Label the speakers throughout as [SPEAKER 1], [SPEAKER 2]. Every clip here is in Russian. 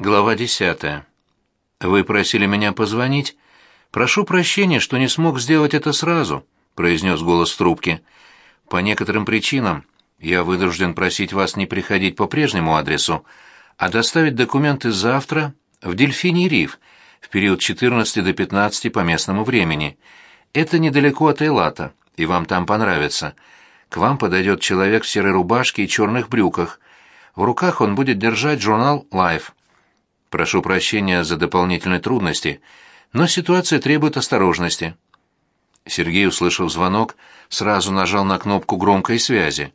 [SPEAKER 1] Глава десятая. Вы просили меня позвонить. Прошу прощения, что не смог сделать это сразу, произнес голос в трубке. По некоторым причинам я вынужден просить вас не приходить по прежнему адресу, а доставить документы завтра в Дельфиний риф в период 14 до 15 по местному времени. Это недалеко от Эйлата, и вам там понравится. К вам подойдет человек в серой рубашке и черных брюках. В руках он будет держать журнал Life. Прошу прощения за дополнительные трудности, но ситуация требует осторожности. Сергей, услышав звонок, сразу нажал на кнопку громкой связи,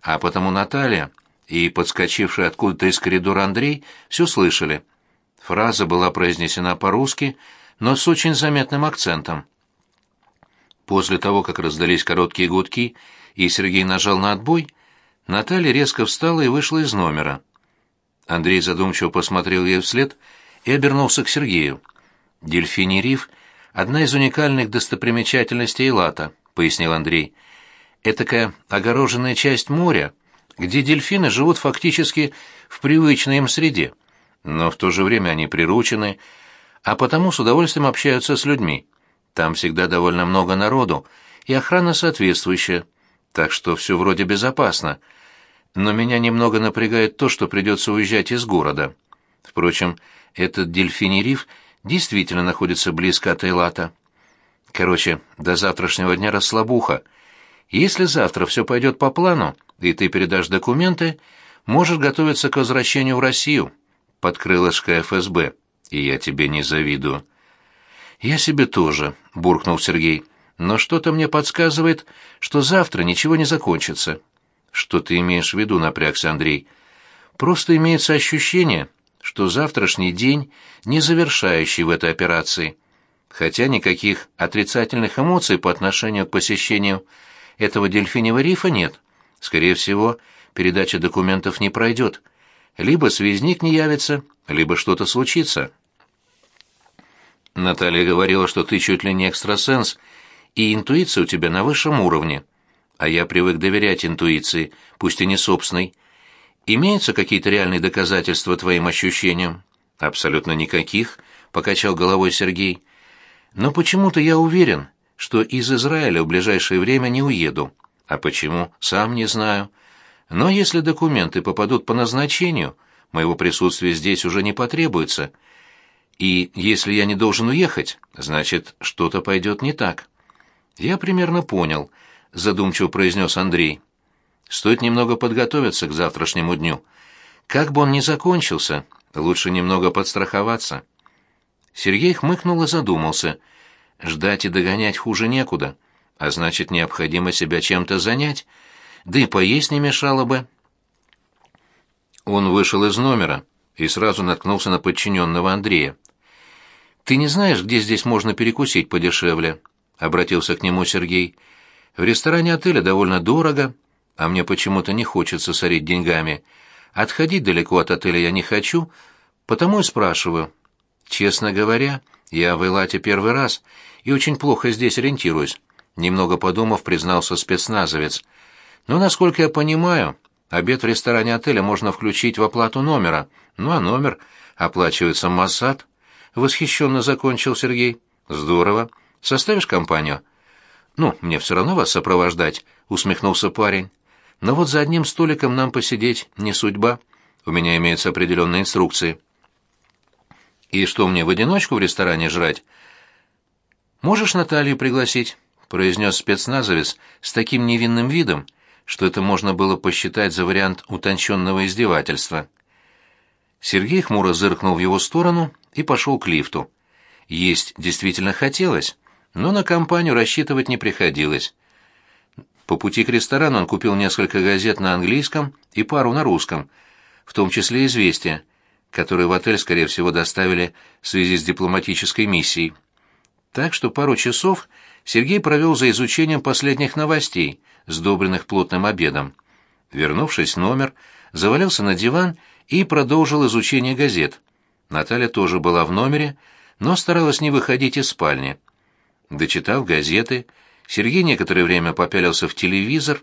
[SPEAKER 1] а потому Наталья и подскочивший откуда-то из коридора Андрей все слышали. Фраза была произнесена по-русски, но с очень заметным акцентом. После того, как раздались короткие гудки, и Сергей нажал на отбой, Наталья резко встала и вышла из номера. Андрей задумчиво посмотрел ей вслед и обернулся к Сергею. «Дельфиний риф — одна из уникальных достопримечательностей Элата», — пояснил Андрей. «Этакая огороженная часть моря, где дельфины живут фактически в привычной им среде, но в то же время они приручены, а потому с удовольствием общаются с людьми. Там всегда довольно много народу, и охрана соответствующая, так что все вроде безопасно» но меня немного напрягает то, что придется уезжать из города. Впрочем, этот дельфиний риф действительно находится близко от Эйлата. Короче, до завтрашнего дня расслабуха. Если завтра все пойдет по плану, и ты передашь документы, можешь готовиться к возвращению в Россию под крылышко ФСБ, и я тебе не завидую. Я себе тоже, буркнул Сергей. Но что-то мне подсказывает, что завтра ничего не закончится. Что ты имеешь в виду, напрягся Андрей? Просто имеется ощущение, что завтрашний день не завершающий в этой операции. Хотя никаких отрицательных эмоций по отношению к посещению этого дельфиневого рифа нет. Скорее всего, передача документов не пройдет. Либо связник не явится, либо что-то случится. Наталья говорила, что ты чуть ли не экстрасенс, и интуиция у тебя на высшем уровне а я привык доверять интуиции, пусть и не собственной. Имеются какие-то реальные доказательства твоим ощущениям? Абсолютно никаких, покачал головой Сергей. Но почему-то я уверен, что из Израиля в ближайшее время не уеду. А почему, сам не знаю. Но если документы попадут по назначению, моего присутствия здесь уже не потребуется. И если я не должен уехать, значит, что-то пойдет не так. Я примерно понял, — задумчиво произнес Андрей. «Стоит немного подготовиться к завтрашнему дню. Как бы он ни закончился, лучше немного подстраховаться». Сергей хмыкнул и задумался. Ждать и догонять хуже некуда, а значит, необходимо себя чем-то занять, да и поесть не мешало бы. Он вышел из номера и сразу наткнулся на подчиненного Андрея. «Ты не знаешь, где здесь можно перекусить подешевле?» — обратился к нему Сергей. В ресторане отеля довольно дорого, а мне почему-то не хочется сорить деньгами. Отходить далеко от отеля я не хочу, потому и спрашиваю. Честно говоря, я в Элате первый раз и очень плохо здесь ориентируюсь. Немного подумав, признался спецназовец. Но, насколько я понимаю, обед в ресторане отеля можно включить в оплату номера. Ну а номер оплачивается Моссад. Восхищенно закончил Сергей. Здорово. Составишь компанию? «Ну, мне все равно вас сопровождать», — усмехнулся парень. «Но вот за одним столиком нам посидеть не судьба. У меня имеются определенные инструкции». «И что мне, в одиночку в ресторане жрать?» «Можешь Наталью пригласить?» — произнес спецназовец с таким невинным видом, что это можно было посчитать за вариант утонченного издевательства. Сергей хмуро зыркнул в его сторону и пошел к лифту. Есть действительно хотелось но на компанию рассчитывать не приходилось. По пути к ресторану он купил несколько газет на английском и пару на русском, в том числе «Известия», которые в отель, скорее всего, доставили в связи с дипломатической миссией. Так что пару часов Сергей провел за изучением последних новостей, сдобренных плотным обедом. Вернувшись в номер, завалился на диван и продолжил изучение газет. Наталья тоже была в номере, но старалась не выходить из спальни. Дочитав газеты, Сергей некоторое время попялился в телевизор,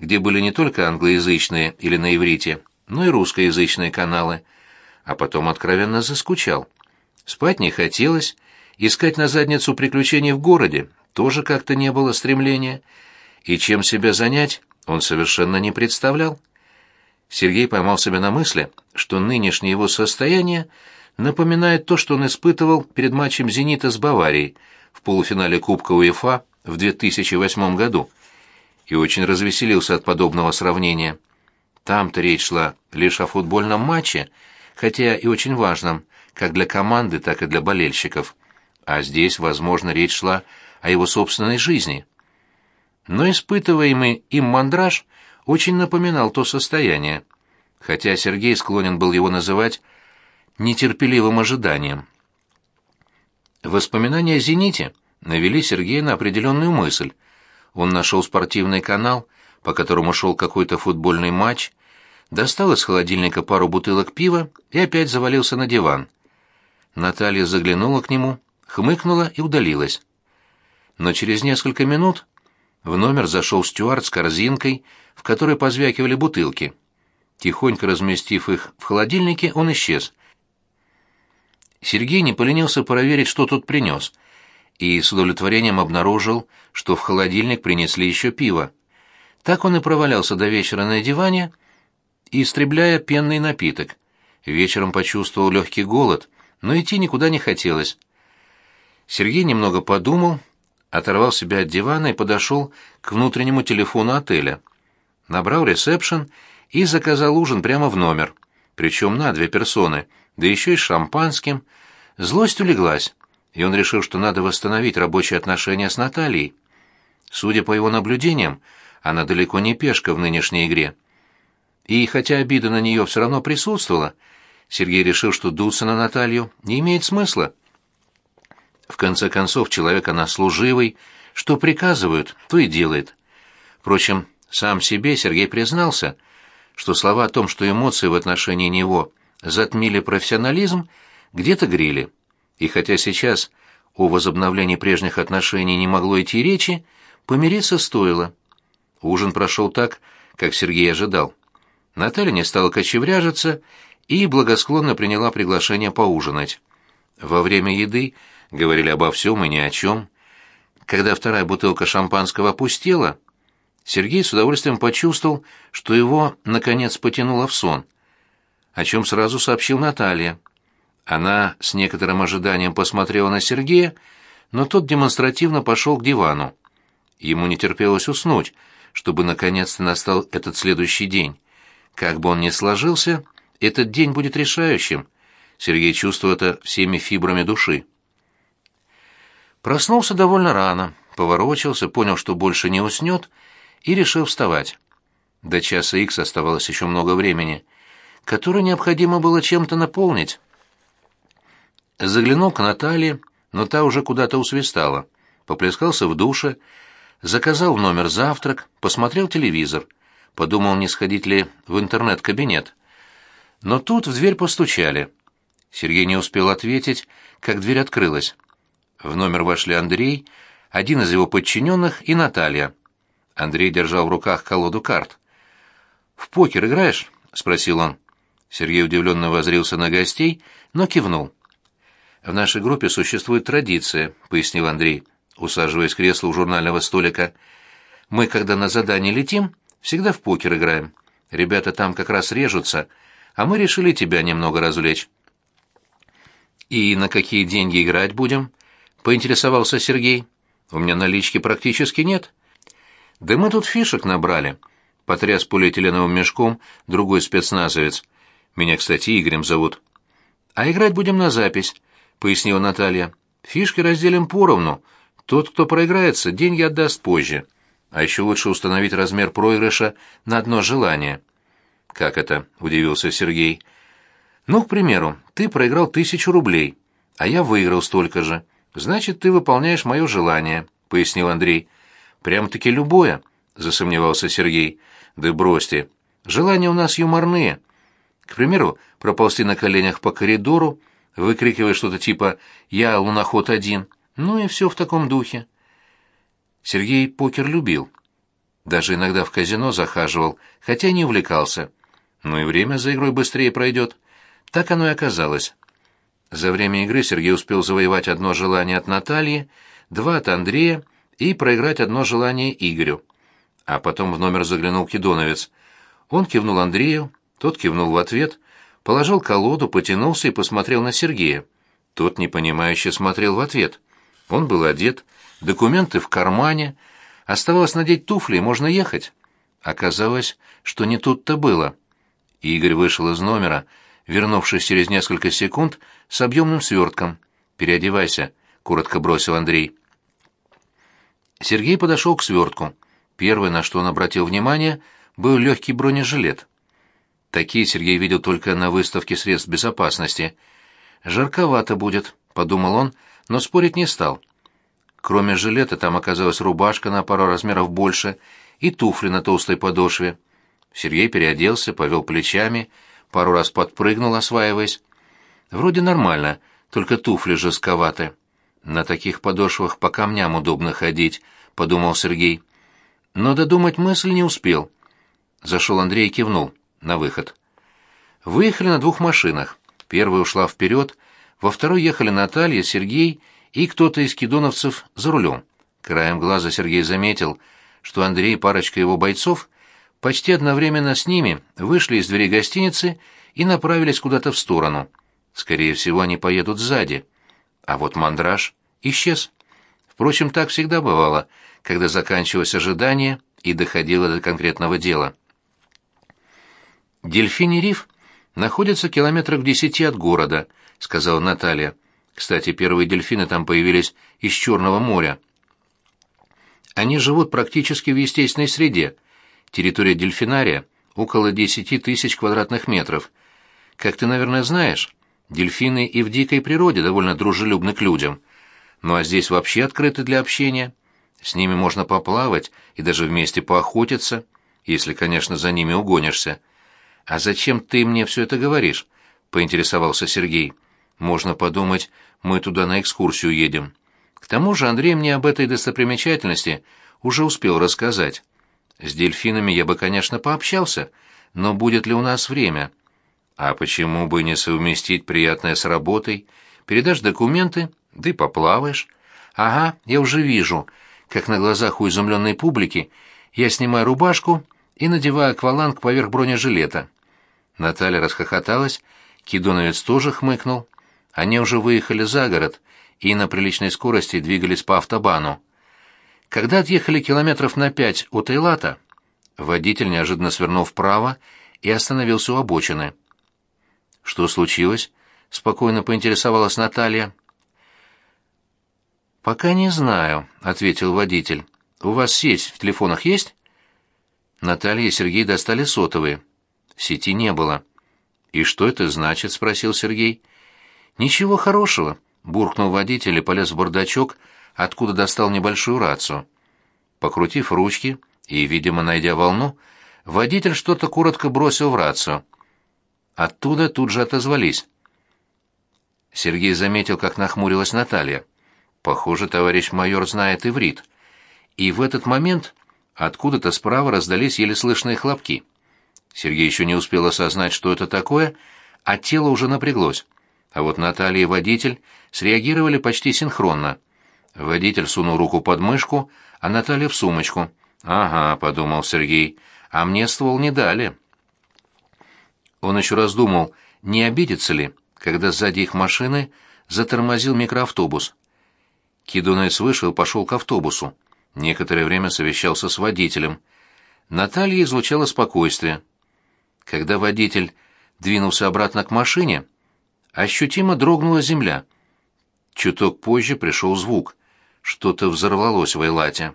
[SPEAKER 1] где были не только англоязычные или на иврите, но и русскоязычные каналы. а потом откровенно заскучал. Спать не хотелось, искать на задницу приключений в городе тоже как-то не было стремления, и чем себя занять он совершенно не представлял. Сергей поймал себя на мысли, что нынешнее его состояние напоминает то, что он испытывал перед матчем «Зенита» с Баварией в полуфинале Кубка УЕФА в 2008 году, и очень развеселился от подобного сравнения. Там-то речь шла лишь о футбольном матче, хотя и очень важном, как для команды, так и для болельщиков. А здесь, возможно, речь шла о его собственной жизни. Но испытываемый им мандраж очень напоминал то состояние, хотя Сергей склонен был его называть нетерпеливым ожиданием. Воспоминания о «Зените» навели Сергея на определенную мысль. Он нашел спортивный канал, по которому шел какой-то футбольный матч, достал из холодильника пару бутылок пива и опять завалился на диван. Наталья заглянула к нему, хмыкнула и удалилась. Но через несколько минут в номер зашел стюард с корзинкой, в которой позвякивали бутылки. Тихонько разместив их в холодильнике, он исчез. Сергей не поленился проверить, что тут принес, и с удовлетворением обнаружил, что в холодильник принесли еще пиво. Так он и провалялся до вечера на диване, истребляя пенный напиток. Вечером почувствовал легкий голод, но идти никуда не хотелось. Сергей немного подумал, оторвал себя от дивана и подошел к внутреннему телефону отеля. Набрал ресепшн и заказал ужин прямо в номер, причем на две персоны, да еще и шампанским. Злость улеглась, и он решил, что надо восстановить рабочие отношения с Натальей. Судя по его наблюдениям, она далеко не пешка в нынешней игре. И хотя обида на нее все равно присутствовала, Сергей решил, что дуться на Наталью не имеет смысла. В конце концов, человек она служивый, что приказывают, то и делает. Впрочем, сам себе Сергей признался, что слова о том, что эмоции в отношении него затмили профессионализм, где-то грели. И хотя сейчас о возобновлении прежних отношений не могло идти речи, помириться стоило. Ужин прошел так, как Сергей ожидал. Наталья не стала кочевряжиться и благосклонно приняла приглашение поужинать. Во время еды говорили обо всем и ни о чем. Когда вторая бутылка шампанского опустела, Сергей с удовольствием почувствовал, что его, наконец, потянуло в сон, о чем сразу сообщил Наталья. Она с некоторым ожиданием посмотрела на Сергея, но тот демонстративно пошел к дивану. Ему не терпелось уснуть, чтобы наконец-то настал этот следующий день. Как бы он ни сложился, этот день будет решающим. Сергей чувствовал это всеми фибрами души. Проснулся довольно рано, поворочился, понял, что больше не уснет, и решил вставать. До часа икс оставалось еще много времени, которое необходимо было чем-то наполнить. Заглянул к Наталье, но та уже куда-то усвистала. Поплескался в душе, заказал в номер завтрак, посмотрел телевизор — подумал, не сходить ли в интернет-кабинет. Но тут в дверь постучали. Сергей не успел ответить, как дверь открылась. В номер вошли Андрей, один из его подчиненных и Наталья. Андрей держал в руках колоду карт. «В покер играешь?» — спросил он. Сергей удивленно возрился на гостей, но кивнул. «В нашей группе существует традиция», — пояснил Андрей, усаживаясь в кресло у журнального столика. «Мы, когда на задание летим, Всегда в покер играем. Ребята там как раз режутся, а мы решили тебя немного развлечь». «И на какие деньги играть будем?» — поинтересовался Сергей. «У меня налички практически нет». «Да мы тут фишек набрали», — потряс полиэтиленовым мешком другой спецназовец. «Меня, кстати, Игорем зовут». «А играть будем на запись», — пояснила Наталья. «Фишки разделим поровну. Тот, кто проиграется, деньги отдаст позже». А еще лучше установить размер проигрыша на одно желание. «Как это?» — удивился Сергей. «Ну, к примеру, ты проиграл тысячу рублей, а я выиграл столько же. Значит, ты выполняешь мое желание», — пояснил Андрей. «Прям-таки любое», — засомневался Сергей. «Да бросьте. Желания у нас юморные. К примеру, проползти на коленях по коридору, выкрикивая что-то типа «Я луноход один», ну и все в таком духе». Сергей покер любил. Даже иногда в казино захаживал, хотя не увлекался. Ну и время за игрой быстрее пройдет. Так оно и оказалось. За время игры Сергей успел завоевать одно желание от Натальи, два от Андрея и проиграть одно желание Игорю. А потом в номер заглянул Кедоновец. Он кивнул Андрею, тот кивнул в ответ, положил колоду, потянулся и посмотрел на Сергея. Тот непонимающе смотрел в ответ. Он был одет, документы в кармане, оставалось надеть туфли можно ехать. Оказалось, что не тут-то было. Игорь вышел из номера, вернувшись через несколько секунд с объемным свертком. «Переодевайся», — коротко бросил Андрей. Сергей подошел к свертку. Первое, на что он обратил внимание, был легкий бронежилет. Такие Сергей видел только на выставке средств безопасности. «Жарковато будет», — подумал он, но спорить не стал. Кроме жилета там оказалась рубашка на пару размеров больше и туфли на толстой подошве. Сергей переоделся, повел плечами, пару раз подпрыгнул, осваиваясь. Вроде нормально, только туфли жестковаты. На таких подошвах по камням удобно ходить, подумал Сергей. Но додумать мысль не успел. Зашел Андрей и кивнул. На выход. Выехали на двух машинах. Первая ушла вперед, во второй ехали Наталья, Сергей и кто-то из кидоновцев за рулем. Краем глаза Сергей заметил, что Андрей и парочка его бойцов почти одновременно с ними вышли из двери гостиницы и направились куда-то в сторону. Скорее всего, они поедут сзади. А вот мандраж исчез. Впрочем, так всегда бывало, когда заканчивалось ожидание и доходило до конкретного дела. «Дельфиний риф находится километрах в десяти от города», — сказала Наталья. «Кстати, первые дельфины там появились из Черного моря». Они живут практически в естественной среде. Территория дельфинария около 10 тысяч квадратных метров. Как ты, наверное, знаешь, дельфины и в дикой природе довольно дружелюбны к людям. Ну а здесь вообще открыты для общения. С ними можно поплавать и даже вместе поохотиться, если, конечно, за ними угонишься. «А зачем ты мне все это говоришь?» — поинтересовался Сергей. «Можно подумать, мы туда на экскурсию едем». К тому же Андрей мне об этой достопримечательности уже успел рассказать. С дельфинами я бы, конечно, пообщался, но будет ли у нас время? А почему бы не совместить приятное с работой? Передашь документы, да и поплаваешь. Ага, я уже вижу, как на глазах у изумленной публики я снимаю рубашку и надеваю акваланг поверх бронежилета. Наталья расхохоталась, Кидоновец тоже хмыкнул. Они уже выехали за город — и на приличной скорости двигались по автобану. Когда отъехали километров на пять от Эйлата, водитель неожиданно свернул вправо и остановился у обочины. «Что случилось?» — спокойно поинтересовалась Наталья. «Пока не знаю», — ответил водитель. «У вас сеть в телефонах есть?» Наталья и Сергей достали сотовые. Сети не было. «И что это значит?» — спросил Сергей. «Ничего хорошего буркнул водитель и полез в бардачок, откуда достал небольшую рацию. Покрутив ручки и, видимо, найдя волну, водитель что-то коротко бросил в рацию. Оттуда тут же отозвались. Сергей заметил, как нахмурилась Наталья. Похоже, товарищ майор знает иврит. И в этот момент откуда-то справа раздались еле слышные хлопки. Сергей еще не успел осознать, что это такое, а тело уже напряглось. А вот Наталья и водитель среагировали почти синхронно. Водитель сунул руку под мышку, а Наталья в сумочку. «Ага», — подумал Сергей, — «а мне ствол не дали». Он еще раз думал, не обидится ли, когда сзади их машины затормозил микроавтобус. Кидунец вышел и пошел к автобусу. Некоторое время совещался с водителем. Наталья излучала спокойствие. Когда водитель двинулся обратно к машине, ощутимо дрогнула земля. Чуток позже пришел звук. Что-то взорвалось в Эйлате.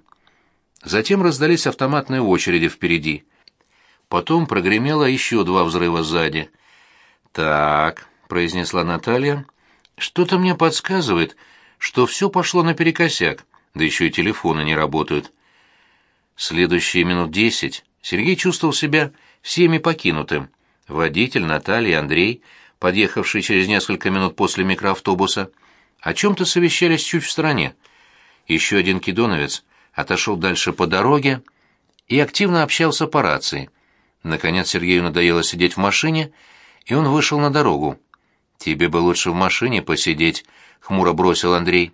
[SPEAKER 1] Затем раздались автоматные очереди впереди. Потом прогремело еще два взрыва сзади. «Так», — произнесла Наталья, — «что-то мне подсказывает, что все пошло наперекосяк, да еще и телефоны не работают». Следующие минут десять Сергей чувствовал себя всеми покинутым. Водитель, Наталья, Андрей — подъехавший через несколько минут после микроавтобуса, о чем-то совещались чуть в стороне. Еще один кидоновец отошел дальше по дороге и активно общался по рации. Наконец Сергею надоело сидеть в машине, и он вышел на дорогу. «Тебе бы лучше в машине посидеть», — хмуро бросил Андрей.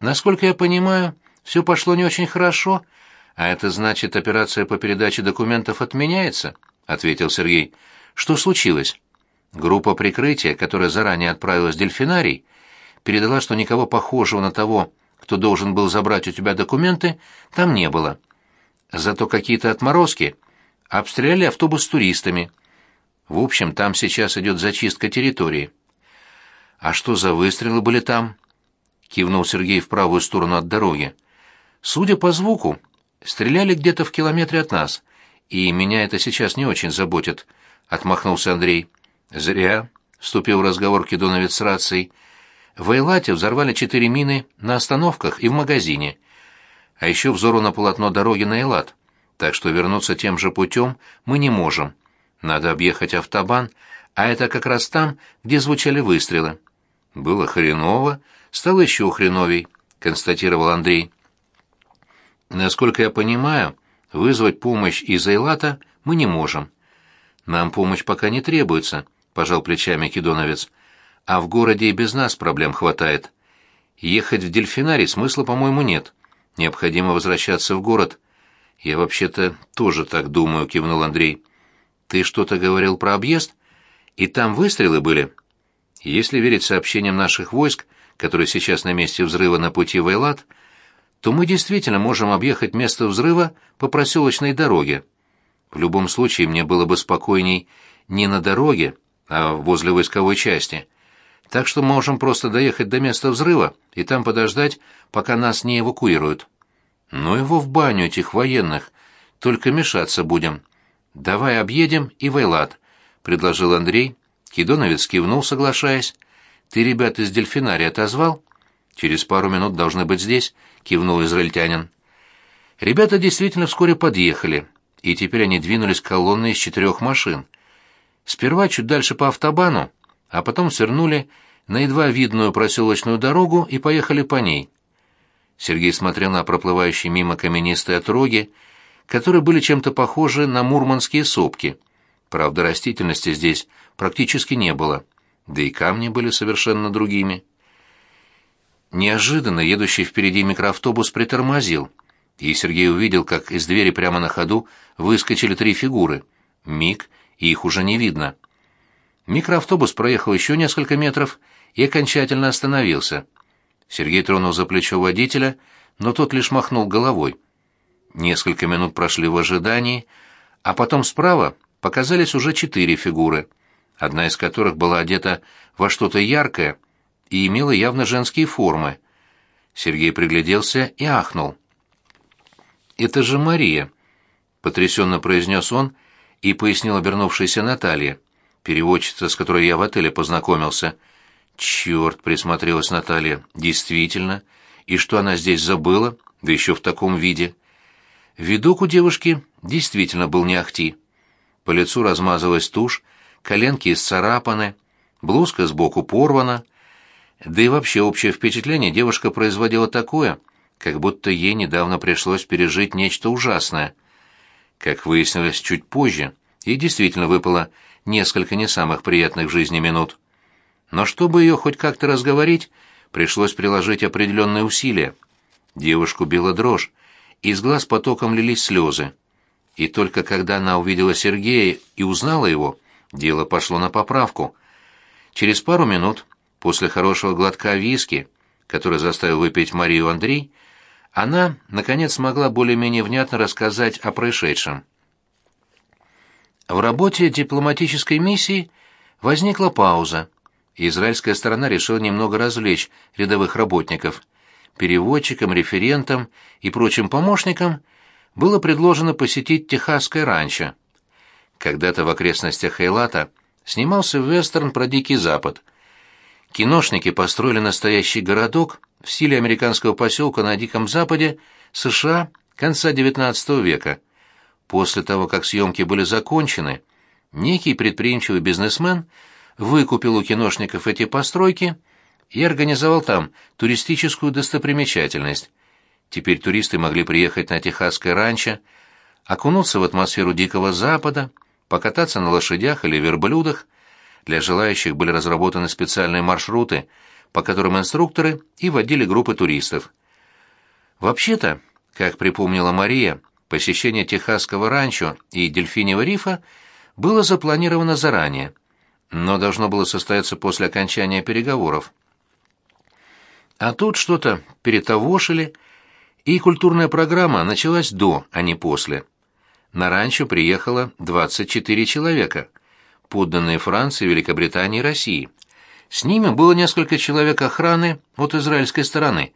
[SPEAKER 1] «Насколько я понимаю, все пошло не очень хорошо, а это значит, операция по передаче документов отменяется», — ответил Сергей. «Что случилось?» Группа прикрытия, которая заранее отправилась в дельфинарий, передала, что никого похожего на того, кто должен был забрать у тебя документы, там не было. Зато какие-то отморозки обстреляли автобус туристами. В общем, там сейчас идет зачистка территории. «А что за выстрелы были там?» — кивнул Сергей в правую сторону от дороги. «Судя по звуку, стреляли где-то в километре от нас, и меня это сейчас не очень заботит», — отмахнулся Андрей. «Зря», — вступил в разговор Кедоновец с рацией. «В Эйлате взорвали четыре мины на остановках и в магазине, а еще взору на полотно дороги на Эйлат, так что вернуться тем же путем мы не можем. Надо объехать автобан, а это как раз там, где звучали выстрелы». «Было хреново, стало еще хреновей», — констатировал Андрей. «Насколько я понимаю, вызвать помощь из Эйлата мы не можем. Нам помощь пока не требуется», — пожал плечами Кедоновец. «А в городе и без нас проблем хватает. Ехать в дельфинарий смысла, по-моему, нет. Необходимо возвращаться в город». «Я вообще-то тоже так думаю», — кивнул Андрей. «Ты что-то говорил про объезд? И там выстрелы были?» Если верить сообщениям наших войск, которые сейчас на месте взрыва на пути в Эйлат, то мы действительно можем объехать место взрыва по проселочной дороге. В любом случае мне было бы спокойней не на дороге, а возле войсковой части. Так что можем просто доехать до места взрыва и там подождать, пока нас не эвакуируют. Ну его в баню этих военных, только мешаться будем. Давай объедем и в Эйлат, предложил Андрей, Кидоновец кивнул, соглашаясь. «Ты ребят из дельфинария отозвал?» «Через пару минут должны быть здесь», — кивнул израильтянин. Ребята действительно вскоре подъехали, и теперь они двинулись колонной из четырех машин. Сперва чуть дальше по автобану, а потом свернули на едва видную проселочную дорогу и поехали по ней. Сергей смотрел на проплывающие мимо каменистые отроги, которые были чем-то похожи на мурманские сопки. Правда, растительности здесь практически не было, да и камни были совершенно другими. Неожиданно едущий впереди микроавтобус притормозил, и Сергей увидел, как из двери прямо на ходу выскочили три фигуры. Миг, и их уже не видно. Микроавтобус проехал еще несколько метров и окончательно остановился. Сергей тронул за плечо водителя, но тот лишь махнул головой. Несколько минут прошли в ожидании, а потом справа показались уже четыре фигуры одна из которых была одета во что-то яркое и имела явно женские формы. Сергей пригляделся и ахнул. «Это же Мария», — потрясенно произнес он и пояснил обернувшейся Наталья, переводчица, с которой я в отеле познакомился. «Черт!» — присмотрелась Наталья. «Действительно? И что она здесь забыла? Да еще в таком виде!» Видок у девушки действительно был не ахти. По лицу размазалась тушь, коленки исцарапаны, блузка сбоку порвана. Да и вообще общее впечатление девушка производила такое, как будто ей недавно пришлось пережить нечто ужасное. Как выяснилось чуть позже, ей действительно выпало несколько не самых приятных в жизни минут. Но чтобы ее хоть как-то разговорить, пришлось приложить определенные усилия. Девушку била дрожь, из глаз потоком лились слезы. И только когда она увидела Сергея и узнала его, дело пошло на поправку. Через пару минут, после хорошего глотка виски, который заставил выпить Марию Андрей, она, наконец, смогла более-менее внятно рассказать о происшедшем. В работе дипломатической миссии возникла пауза. Израильская сторона решила немного развлечь рядовых работников. Переводчикам, референтам и прочим помощникам было предложено посетить Техасское ранчо. Когда-то в окрестностях Эйлата снимался вестерн про Дикий Запад. Киношники построили настоящий городок в стиле американского поселка на Диком Западе США конца XIX века. После того, как съемки были закончены, некий предприимчивый бизнесмен выкупил у киношников эти постройки и организовал там туристическую достопримечательность. Теперь туристы могли приехать на Техасское ранчо, окунуться в атмосферу Дикого Запада, покататься на лошадях или верблюдах, Для желающих были разработаны специальные маршруты, по которым инструкторы и водили группы туристов. Вообще-то, как припомнила Мария, посещение Техасского ранчо и Дельфиньего рифа было запланировано заранее, но должно было состояться после окончания переговоров. А тут что-то перетовошили, и культурная программа началась до, а не после. На ранчо приехало 24 человека, подданные Франции, Великобритании и России. С ними было несколько человек охраны от израильской стороны.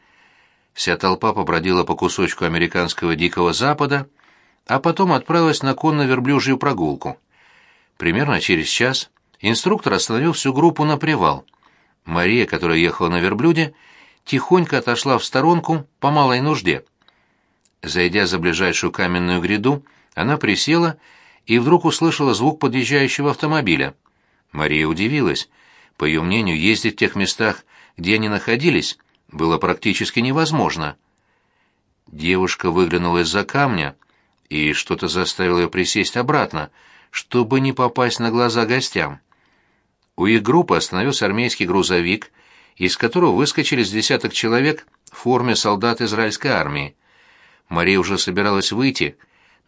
[SPEAKER 1] Вся толпа побродила по кусочку американского Дикого Запада, а потом отправилась на конно-верблюжью прогулку. Примерно через час инструктор остановил всю группу на привал. Мария, которая ехала на верблюде, тихонько отошла в сторонку по малой нужде. Зайдя за ближайшую каменную гряду, она присела и вдруг услышала звук подъезжающего автомобиля. Мария удивилась. По ее мнению, ездить в тех местах, где они находились, было практически невозможно. Девушка выглянула из-за камня, и что-то заставило ее присесть обратно, чтобы не попасть на глаза гостям. У их группы остановился армейский грузовик, из которого выскочили с десяток человек в форме солдат израильской армии. Мария уже собиралась выйти,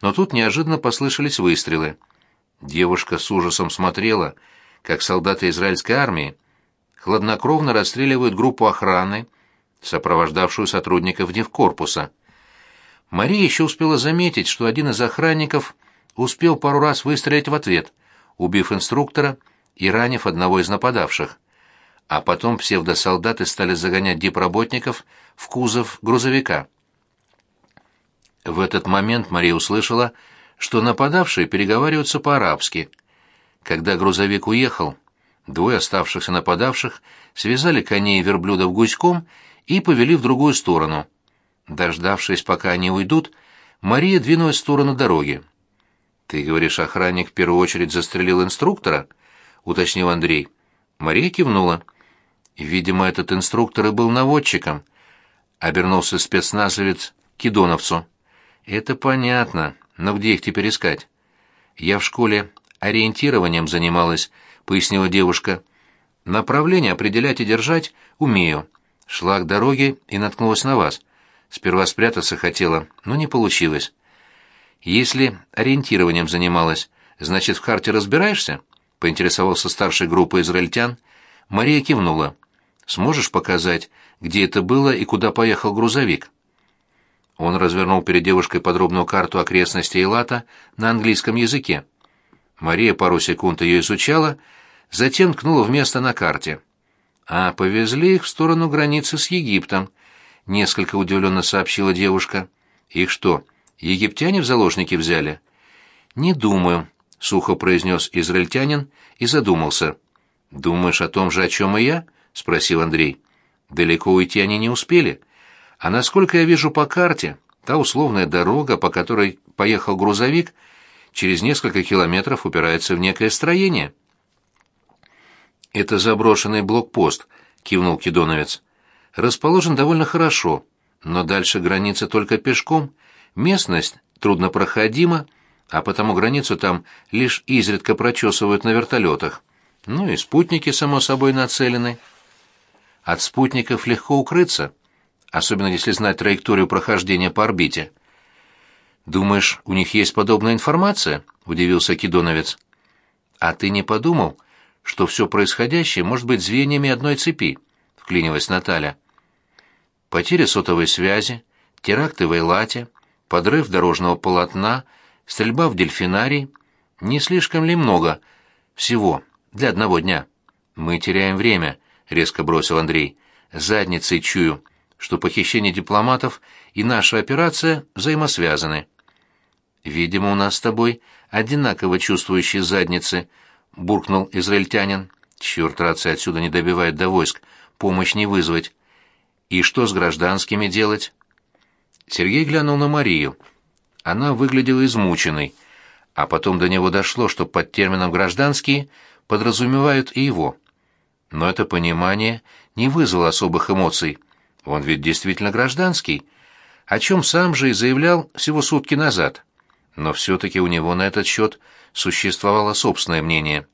[SPEAKER 1] но тут неожиданно послышались выстрелы. Девушка с ужасом смотрела, как солдаты израильской армии хладнокровно расстреливают группу охраны, сопровождавшую сотрудников Невкорпуса. Мария еще успела заметить, что один из охранников успел пару раз выстрелить в ответ, убив инструктора и ранив одного из нападавших. А потом псевдосолдаты стали загонять дипработников в кузов грузовика. В этот момент Мария услышала, что нападавшие переговариваются по-арабски. Когда грузовик уехал, двое оставшихся нападавших связали коней и верблюдов гуськом и повели в другую сторону. Дождавшись, пока они уйдут, Мария двинулась в сторону дороги. «Ты говоришь, охранник в первую очередь застрелил инструктора?» — уточнил Андрей. Мария кивнула. «Видимо, этот инструктор и был наводчиком», — обернулся спецназовец к Кидоновцу. «Это понятно, но где их теперь искать?» «Я в школе ориентированием занималась», — пояснила девушка. «Направление определять и держать умею. Шла к дороге и наткнулась на вас. Сперва спрятаться хотела, но не получилось. Если ориентированием занималась, значит, в карте разбираешься?» — поинтересовался старшей группы израильтян. Мария кивнула. «Сможешь показать, где это было и куда поехал грузовик?» Он развернул перед девушкой подробную карту окрестностей Элата на английском языке. Мария пару секунд ее изучала, затем ткнула в место на карте. «А повезли их в сторону границы с Египтом», — несколько удивленно сообщила девушка. «Их что, египтяне в заложники взяли?» «Не думаю», — сухо произнес израильтянин и задумался. «Думаешь о том же, о чем и я?» — спросил Андрей. «Далеко уйти они не успели». А насколько я вижу по карте, та условная дорога, по которой поехал грузовик, через несколько километров упирается в некое строение. «Это заброшенный блокпост», — кивнул Кидоновец. «Расположен довольно хорошо, но дальше граница только пешком, местность труднопроходима, а потому границу там лишь изредка прочесывают на вертолетах. Ну и спутники, само собой, нацелены. От спутников легко укрыться» особенно если знать траекторию прохождения по орбите. «Думаешь, у них есть подобная информация?» — удивился Кидоновец. «А ты не подумал, что все происходящее может быть звеньями одной цепи?» — вклинилась Наталья. «Потеря сотовой связи, теракты в Эйлате, подрыв дорожного полотна, стрельба в дельфинарии. Не слишком ли много всего для одного дня?» «Мы теряем время», — резко бросил Андрей. «Задницей чую» что похищение дипломатов и наша операция взаимосвязаны. Видимо, у нас с тобой одинаково чувствующие задницы, буркнул израильтянин. Черт, рация отсюда не добивает до войск, помощь не вызвать. И что с гражданскими делать? Сергей глянул на Марию. Она выглядела измученной, а потом до него дошло, что под термином «гражданские» подразумевают и его. Но это понимание не вызвало особых эмоций. Он ведь действительно гражданский, о чем сам же и заявлял всего сутки назад. Но все-таки у него на этот счет существовало собственное мнение.